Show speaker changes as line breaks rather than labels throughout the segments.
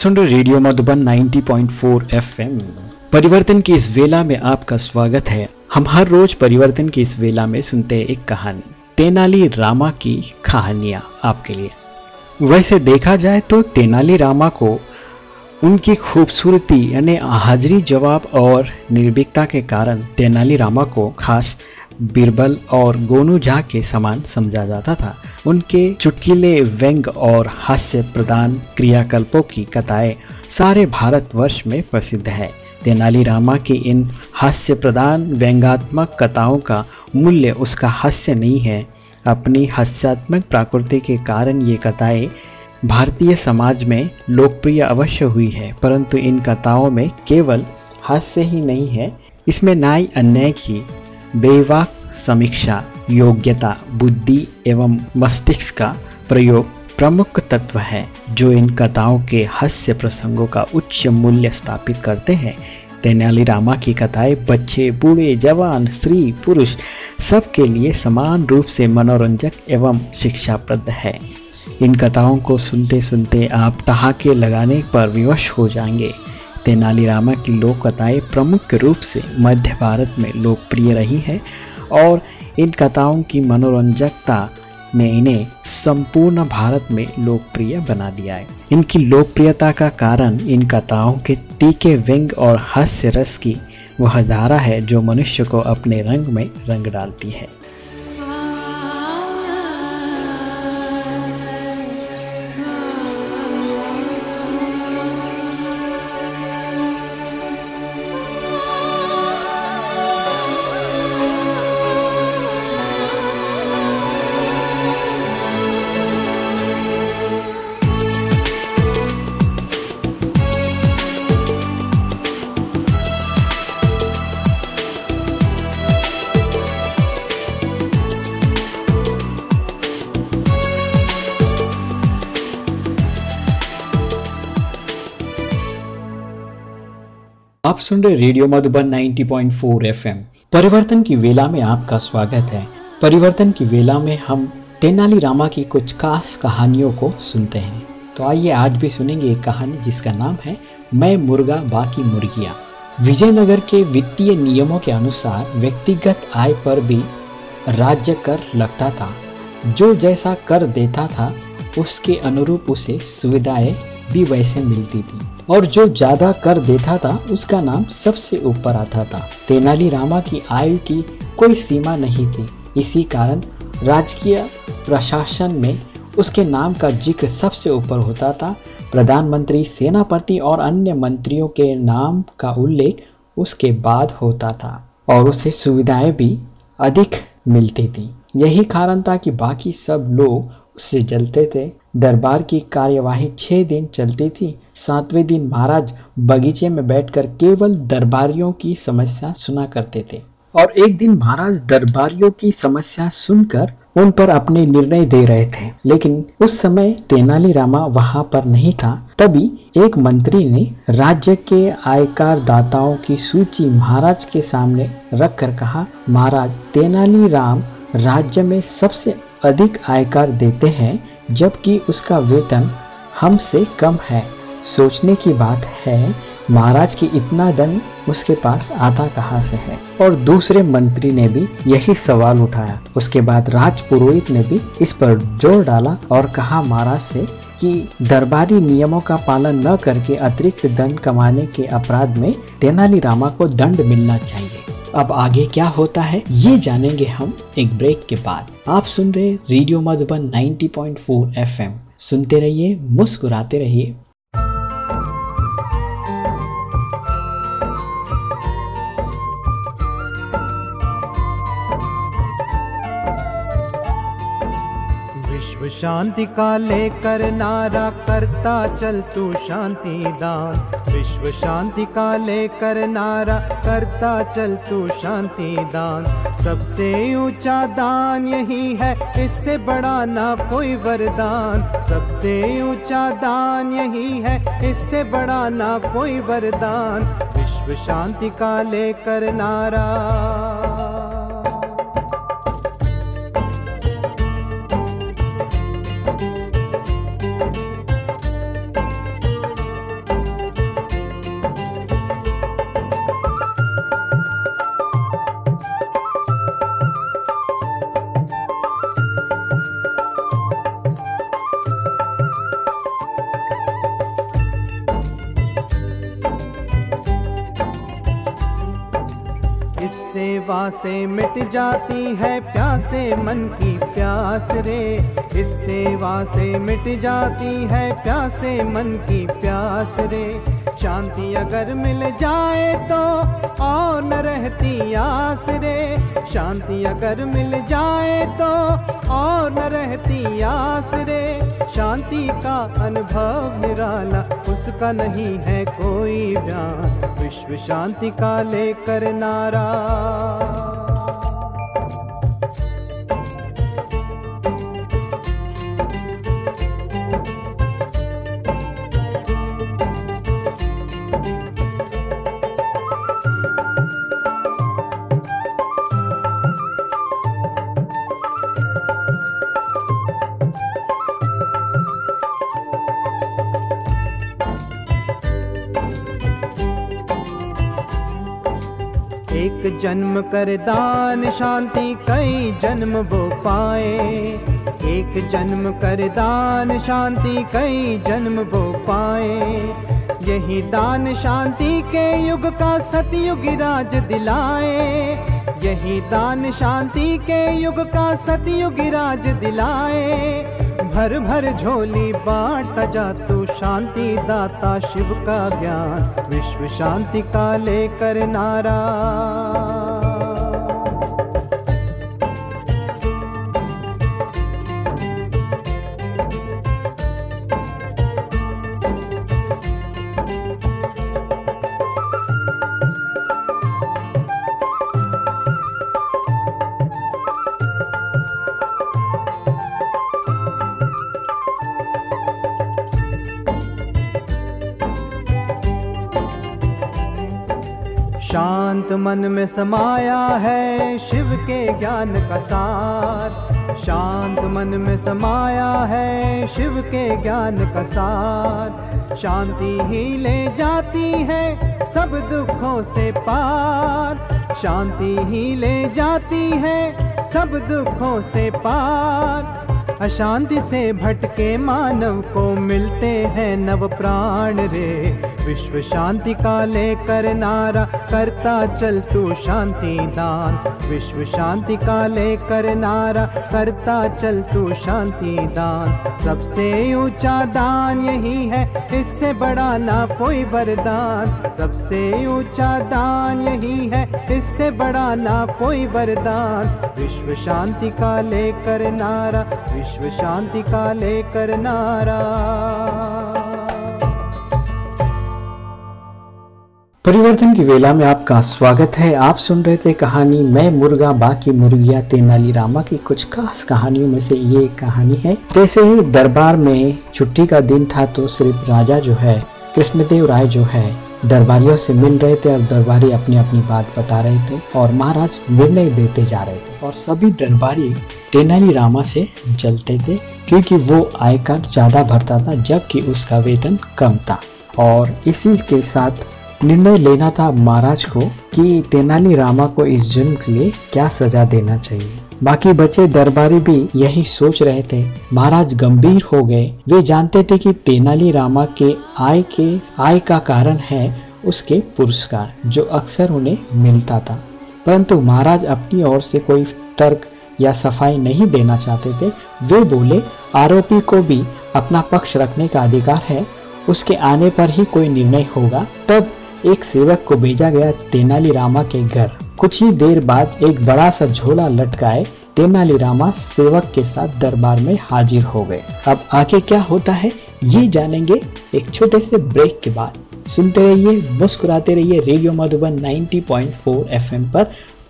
सुन रहे radio Madhuban 90.4 FM परिवर्तन की इस वेला में आपका स्वागत है। हम हर रोज परिवर्तन की इस वेला में सुनते हैं एक कहानी। तेनाली रामा की कहानियाँ आपके लिए। वैसे देखा जाए तो तेनाली रामा को उनकी खूबसूरती यानी हाजिरी जवाब और निर्भीकता के कारण तेनाली रामा को खास बीरबल और गोनू झा के समान समझा जाता था। उनके चुटकीले व्यंग और हास्य प्रदान क्रियाकल्पों की कथाएँ सारे भारतवर्ष में प्रसिद्ध है। तेनालीरामा की इन हास्य प्रदान व्यंगात्मक कथाओं का मूल्य उसका हास्य नहीं है। अपनी हास्यात्मक प्रकृति के कारण ये कथाएँ भारतीय समाज में लोकप्रिय अवश्य हुई है, परंतु इन कथाओं में केवल हास्य ही नहीं है। इसमें न्याय अन्याय की बेवाक, समीक्षा, योग्यता, बुद्धि एवं मस्तिष्क का प्रयोग प्रमुख तत्व है, जो इन कथाओं के हास्य प्रसंगों का उच्च मूल्य स्थापित करते हैं। तेनाली रामा की कथाएँ बच्चे, बूढ़े, जवान, स्त्री, पुरुष सबके लिए समान रूप से मनोरंजक एवं शिक्षाप्रद है। इन कथाओं को सुनते सुनते आप ठहाके लगाने पर विवश हो जाएँगे। तेनालीरामा की लोक कथाएँ प्रमुख रूप से मध्य भारत में लोकप्रिय रही है और इन कथाओं की मनोरंजकता ने इन्हें संपूर्ण भारत में लोकप्रिय बना दिया है। इनकी लोकप्रियता का कारण इन कथाओं के तीखे व्यंग और हास्य रस की वह धारा है जो मनुष्य को अपने रंग में रंग डालती है। आप सुन रहे रेडियो मधुबन 90.4 एफएम। परिवर्तन की वेला में आपका स्वागत है। परिवर्तन की वेला में हम तेनाली रामा की कुछ खास कहानियों को सुनते हैं। तो आइए आज भी सुनेंगे एक कहानी जिसका नाम है मैं मुर्गा, बाकी मुर्गियाँ। विजयनगर के वित्तीय नियमों के अनुसार व्यक्तिगत आय पर भी राज्य कर लगता था। जो जैसा कर देता था, उसके अनुरूप उसे सुविधाएँ भी वैसे मिलती थी। और जो ज़्यादा कर देता था, उसका नाम सबसे ऊपर आता था। तेनाली रामा की आयु की कोई सीमा नहीं थी। इसी कारण राजकीय प्रशासन में उसके नाम का ज़िक्र सबसे ऊपर होता था। प्रधानमंत्री, सेनापति और अन्य मंत्रियों के नाम का उल्लेख उसके बाद होता था। और उसे सुविधाएँ भी अधिक मिलती थी। यही कारण था कि बाकी सब लोग उससे जलते थे। दरबार की कार्यवाही छह दिन चलती थी। सातवें दिन महाराज बगीचे में बैठकर केवल दरबारियों की समस्या सुना करते थे। और एक दिन महाराज दरबारियों की समस्या सुनकर उन पर अपने निर्णय दे रहे थे। लेकिन उस समय तेनाली रामा वहाँ पर नहीं था। तभी एक मंत्री ने राज्य के आयकर दाताओं की सूची महाराज के सामने रखकर कहा, महाराज तेनाली राम राज्य में सबसे अधिक आयकर देते हैं, जबकि उसका वेतन हमसे कम है। सोचने की बात है, महाराज की इतना धन उसके पास आता कहाँ से है? और दूसरे मंत्री ने भी यही सवाल उठाया। उसके बाद राज पुरोहित ने भी इस पर ज़ोर डाला और कहा महाराज से कि दरबारी नियमों का पालन न करके अतिरिक्त धन कमाने के अपराध में तेनालीरामा को दंड मिलना चाहिए। अब आगे क्या होता है, ये जानेंगे हम एक ब्रेक के बाद। आप सुन रहे रेडियो मधुबन 90.4 एफएम सुनते रहिए, मुस्कुराते रहिए।
शांति का लेकर नारा करता चल तू शांति दान विश्व शांति का लेकर नारा करता चल तू शांति दान सबसे ऊँचा दान यही है, इससे बड़ा ना कोई वरदान। सबसे ऊँचा दान यही है, इससे बड़ा ना कोई वरदान। विश्व शांति का लेकर नारा। सेवा से मिट जाती है, प्यासे मन की प्यास रे। इस सेवा से मिट जाती है, प्यासे मन की प्यास रे। शांति अगर मिल जाए तो और न रहती आस रे। शांति अगर मिल जाए तो और न रहती आस रे। शांति का अनुभव निराला, उसका नहीं है कोई बयान विश्व शांति का लेकर नारा। जन्म कर दान शांति, कई जन्म वो पाए। एक जन्म कर दान शांति, कई जन्म वो पाए। यही दान शांति के युग का सतयुग राज दिलाए। यही दान शांति के युग का सतयुग राज दिलाए। भर भर झोली बांट जा तू शांति दाता, शिव का ज्ञान। विश्व शांति का लेकर नारा। मन में समाया है शिव के ज्ञान का सार। शांत मन में समाया है शिव के ज्ञान का सार। शांति ही ले जाती है सब दुखों से पार। शांति ही ले जाती है सब दुखों से पार। अशांति से भटके मानव को मिलते हैं नव प्राण रे। विश्व शांति का लेकर नारा करता चल तू शांति दान विश्व शांति का लेकर नारा करता चल तू शांति दान सबसे ऊँचा दान यही है, इससे बड़ा ना कोई वरदान। सबसे ऊँचा दान यही है, इससे बड़ा ना कोई वरदान। विश्व शांति का लेकर नारा विश्व शांति का लेकर नारा
परिवर्तन की वेला में आपका स्वागत है। आप सुन रहे थे कहानी मैं मुर्गा, बाकी मुर्गिया, तेनाली रामा की कुछ खास कहानियों में से ये कहानी है। जैसे ही दरबार में छुट्टी का दिन था तो सिर्फ़ राजा जो है, कृष्णदेव राय जो है, दरबारियों से मिल रहे थे और दरबारी अपनी अपनी बात बता रहे थे और महाराज निर्णय देते जा रहे थे और सभी दरबारी तेनाली रामा से जलते थे क्योंकि वो आयकर ज़्यादा भरता था जबकि उसका वेतन कम था। और इसी के साथ निर्णय लेना था महाराज को कि तेनाली रामा को इस जन्म के लिए क्या सजा देना चाहिए। बाकी बचे दरबारी भी यही सोच रहे थे। महाराज गंभीर हो गए। वे जानते थे कि तेनाली रामा के आय के, आय का कारण है उसके पुरस्कार, जो अक्सर उन्हें मिलता था। परंतु महाराज अपनी ओर से कोई तर्क या सफ़ाई नहीं देना चाहते थे। वे बोले, आरोपी को भी अपना पक्ष रखने का अधिकार है। उसके आने पर ही कोई निर्णय होगा। तब एक सेवक को भेजा गया तेनाली रामा के घर। कुछ ही देर बाद एक बड़ा सा झोला लटकाए तेनाली रामा सेवक के साथ दरबार में हाजिर हो गए। अब आगे क्या होता है, ये जानेंगे एक छोटे से ब्रेक के बाद। सुनते रहिए, मुस्कुराते रहिए रेडियो मधुबन 90.4 एफएम पर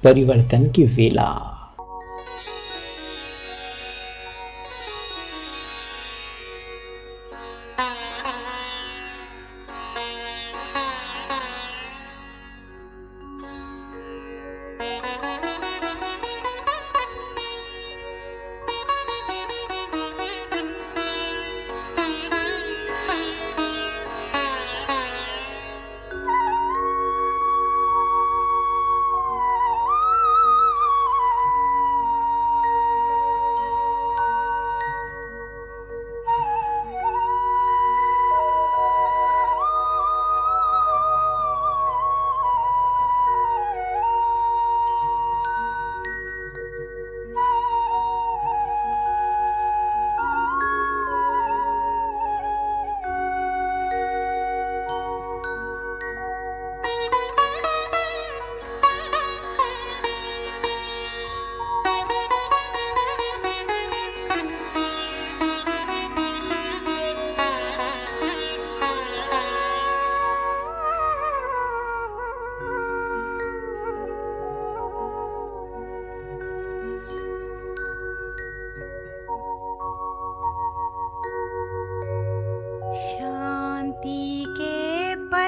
परिवर्तन की वेला।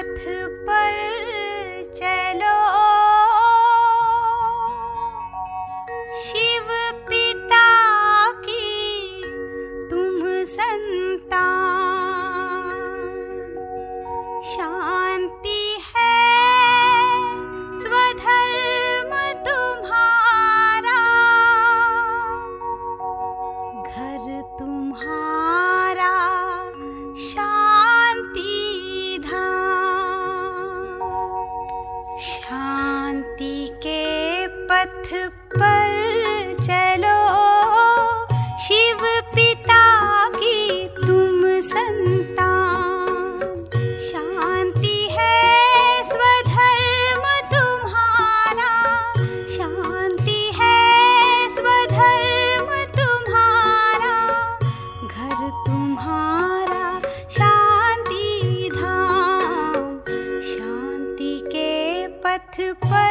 पथ पर शांति के पथ पर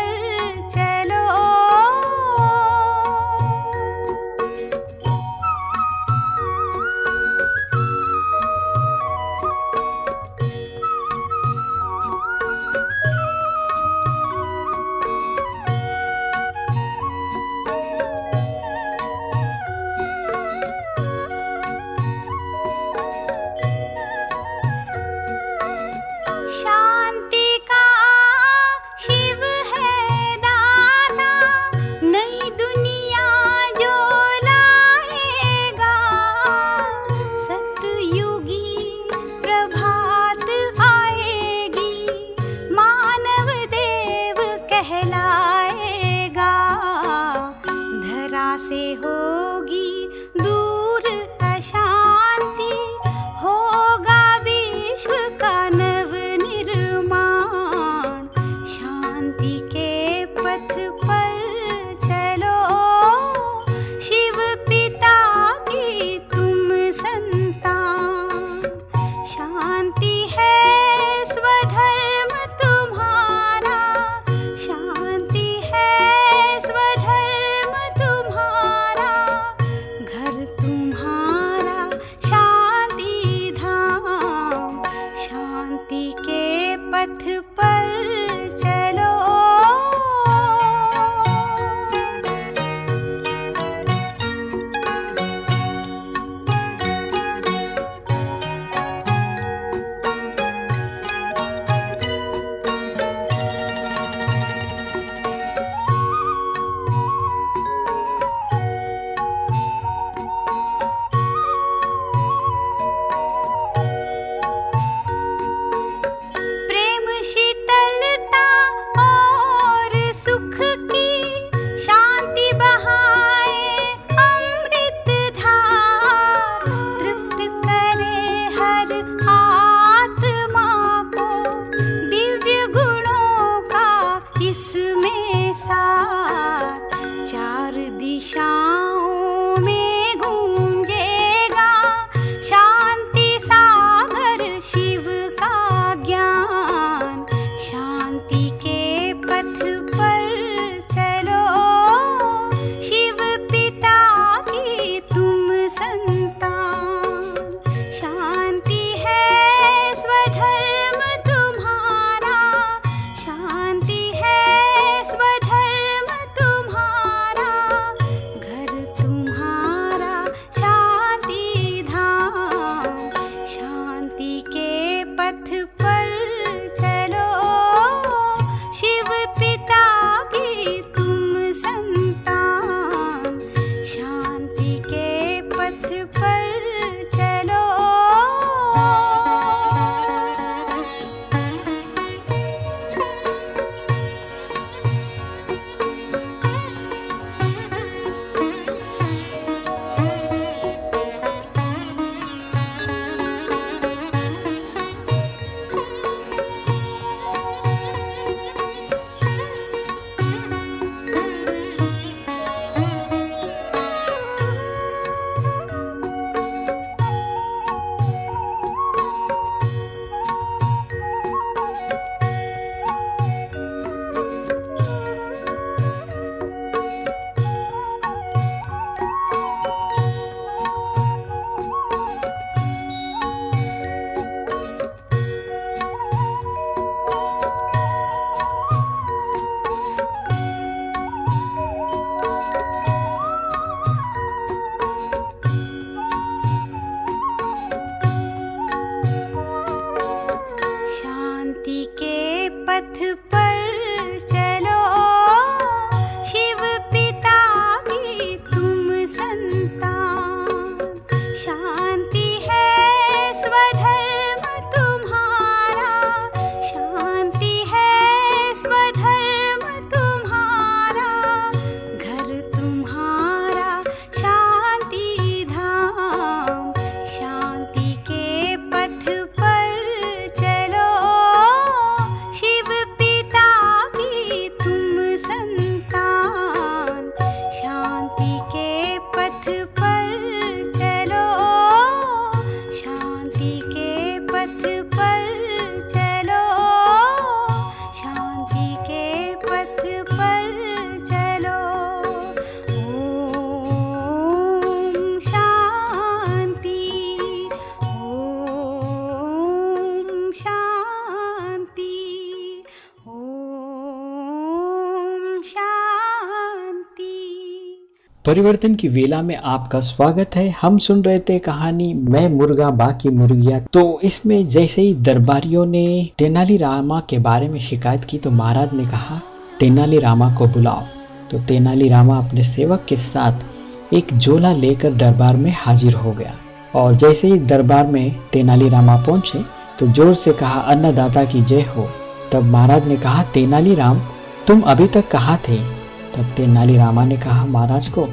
परिवर्तन की वेला में आपका स्वागत है। हम सुन रहे थे कहानी मैं मुर्गा, बाकी मुर्गिया। तो इसमें जैसे ही दरबारियों ने तेनाली रामा के बारे में शिकायत की तो महाराज ने कहा, तेनाली रामा को बुलाओ। तो तेनाली रामा अपने सेवक के साथ एक झोला लेकर दरबार में हाजिर हो गया। और जैसे ही दरबार में तेनाली रामा पहुँचे तो ज़ोर से कहा, अन्नदाता की जय हो। तब महाराज ने कहा, तेनाली राम, तुम अभी तक कहा थे? तब तेनाली रामा ने कहा, महाराज को,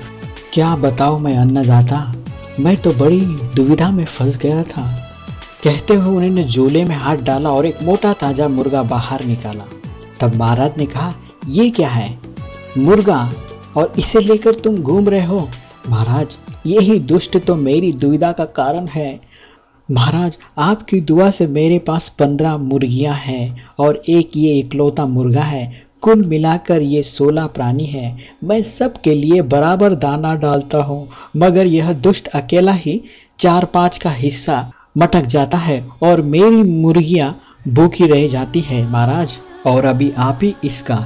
क्या बताओ मैं, अन्नदाता? मैं तो बड़ी दुविधा में फंस गया था। कहते हुए उन्होंने जोले में हाथ डाला और एक मोटा ताज़ा मुर्गा बाहर निकाला। तब महाराज ने कहा, ये क्या है? मुर्गा? और इसे लेकर तुम घूम रहे हो? महाराज, यही दुष्ट तो मेरी दुविधा का कारण है। महाराज, आपकी दुआ से मेरे पास पंद्रह मुर्गियाँ हैं और एक ये इकलौता मुर्गा है। कुल मिलाकर ये सोलह प्राणी है। मैं सबके लिए बराबर दाना डालता हूँ, मगर यह दुष्ट अकेला ही चार पाँच का हिस्सा मटक जाता है और मेरी मुर्गियाँ भूखी रह जाती है, महाराज। और अभी आप ही इसका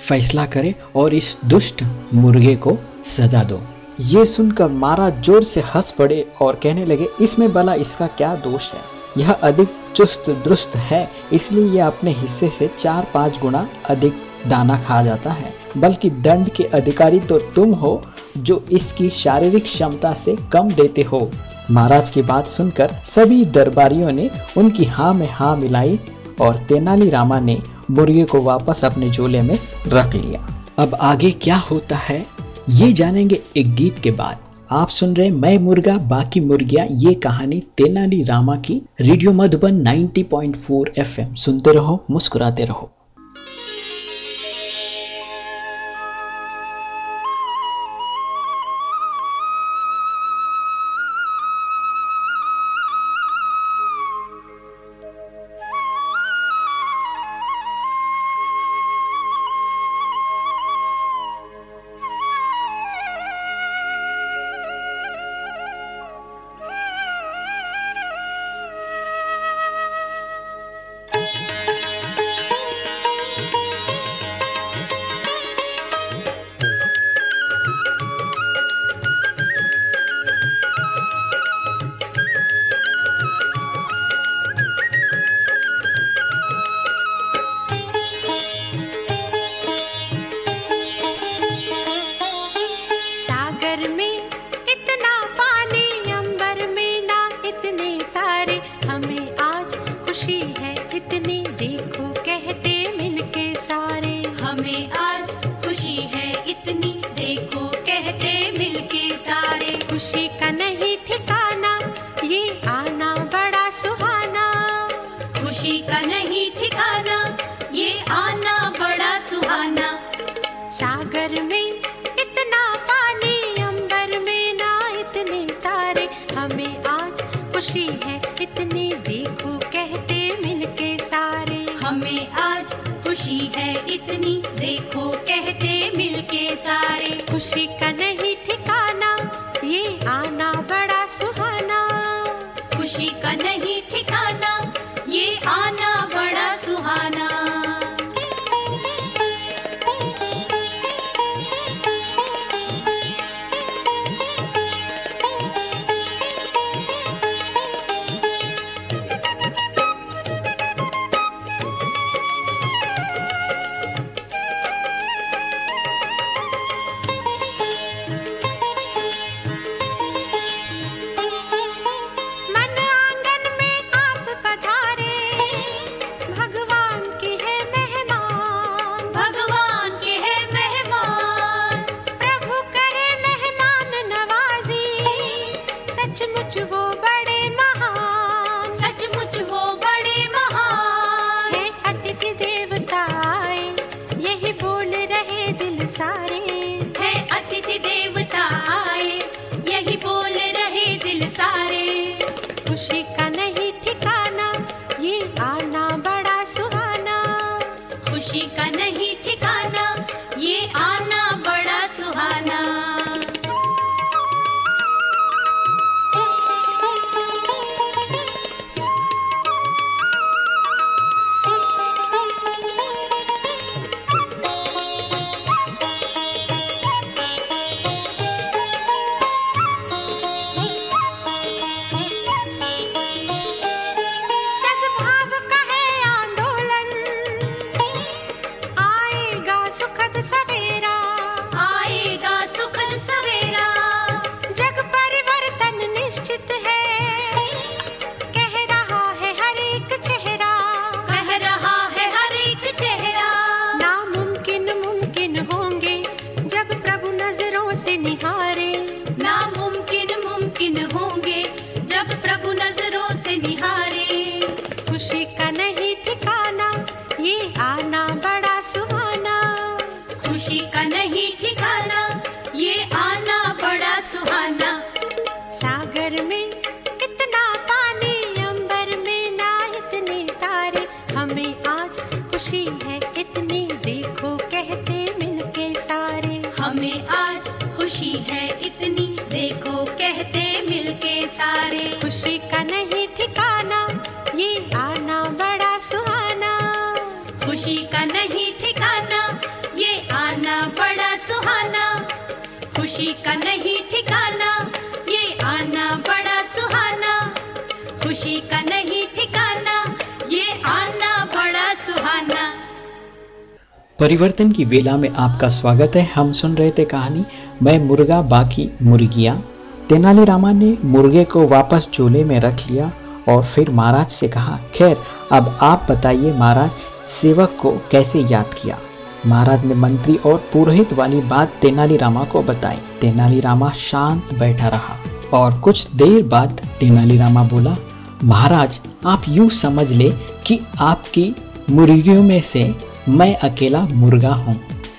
फैसला करें और इस दुष्ट मुर्गे को सजा दो। ये सुनकर महाराज ज़ोर से हंस पड़े और कहने लगे, इसमें भला इसका क्या दोष है? यह अधिक चुस्त दुरुस्त है, इसलिए यह अपने हिस्से से चार पाँच गुना अधिक दाना खा जाता है, बल्कि दंड के अधिकारी तो तुम हो जो इसकी शारीरिक क्षमता से कम देते हो। महाराज की बात सुनकर सभी दरबारियों ने उनकी हाँ में हाँ मिलाई और तेनाली रामा ने मुर्गे को वापस अपने झोले में रख लिया। अब आगे क्या होता है, ये जानेंगे एक गीत के बाद। आप सुन रहे मैं मुर्गा, बाकी मुर्गिया, ये कहानी तेनाली रामा की, रेडियो मधुबन 90.4 एफएम। सुनते रहो, मुस्कुराते रहो।
खुशी है इतने देखो कहते मिलके सारे।
हमें आज खुशी है इतनी देखो कहते मिलके सारे।
खुशी का
का नहीं ठिकाना, ये आना बड़ा सुहाना। खुशी का नहीं ठिकाना, ये आना बड़ा सुहाना।
परिवर्तन की वेला में आपका स्वागत है। हम सुन रहे थे कहानी, मैं मुर्गा, बाकी मुर्गियाँ। तेनालीरामा ने मुर्गे को वापस चूल्हे में रख लिया और फिर महाराज से कहा, खैर, अब आप बताइए महाराज, सेवक को कैसे याद किया? महाराज ने मंत्री और पुरोहित वाली बात तेनालीरामा को बताई। तेनालीरामा शांत बैठा रहा और कुछ देर बाद तेनालीरामा बोला, महाराज, आप यूँ समझ ले कि आपकी मुर्गियों में से मैं अकेला मुर्गा हूँ।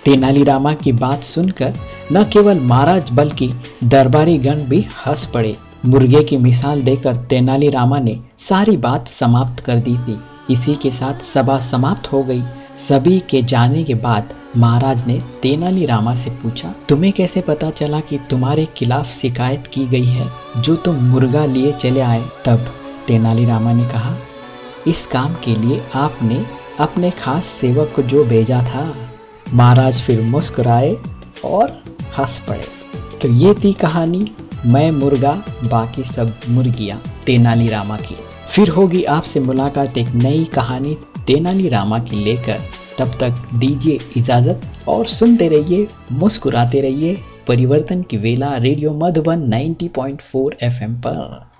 तेनालीरामा की बात सुनकर न केवल महाराज बल्कि दरबारी गण भी हंस पड़े। मुर्गे की मिसाल देकर तेनालीरामा ने सारी बात समाप्त कर दी थी। इसी के साथ सभा समाप्त हो गई। सभी के जाने के बाद महाराज ने तेनाली रामा से पूछा, तुम्हें कैसे पता चला कि तुम्हारे खिलाफ शिकायत की गई है? जो तुम मुर्गा लिए चले आए। तब तेनालीरामा ने कहा, इस काम के लिए आपने अपने खास सेवक को जो भेजा था। महाराज फिर मुस्कुराए और हंस पड़े। तो ये थी कहानी, मैं मुर्गा, बाकी सब मुर्गियाँ, तेनालीरामा की। फिर होगी आपसे मुलाकात एक नई कहानी। तेनालीरामा की लेकर तब तक दीजिए इजाज़त और सुनते रहिए, मुस्कुराते रहिए परिवर्तन की वेला रेडियो मधुबन 90.4 एफएम पर।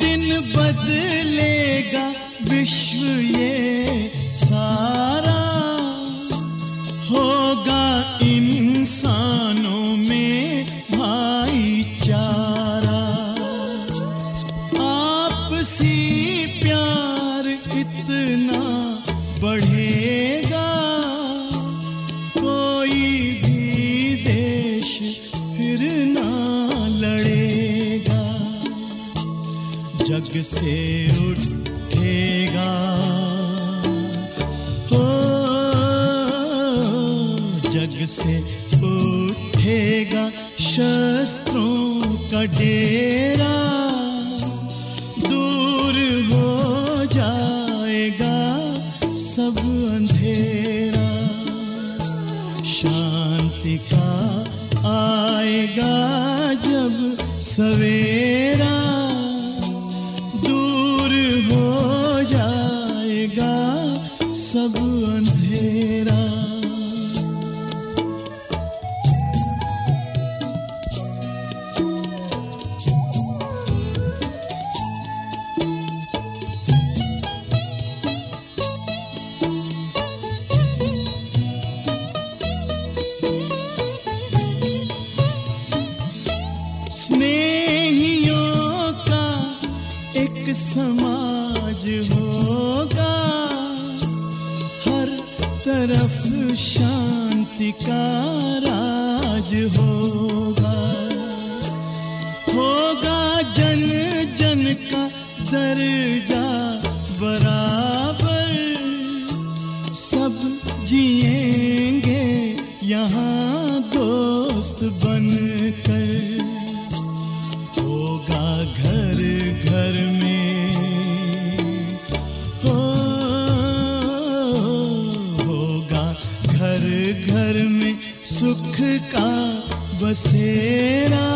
दिन बदलेगा विश्व ये डेरा दूर हो जाएगा सब अंधेरा। शांति का आएगा जब सवेरा दूर हो जाएगा सब यहाँ दोस्त बन कर होगा घर घर में। हो, होगा घर घर में सुख का बसेरा।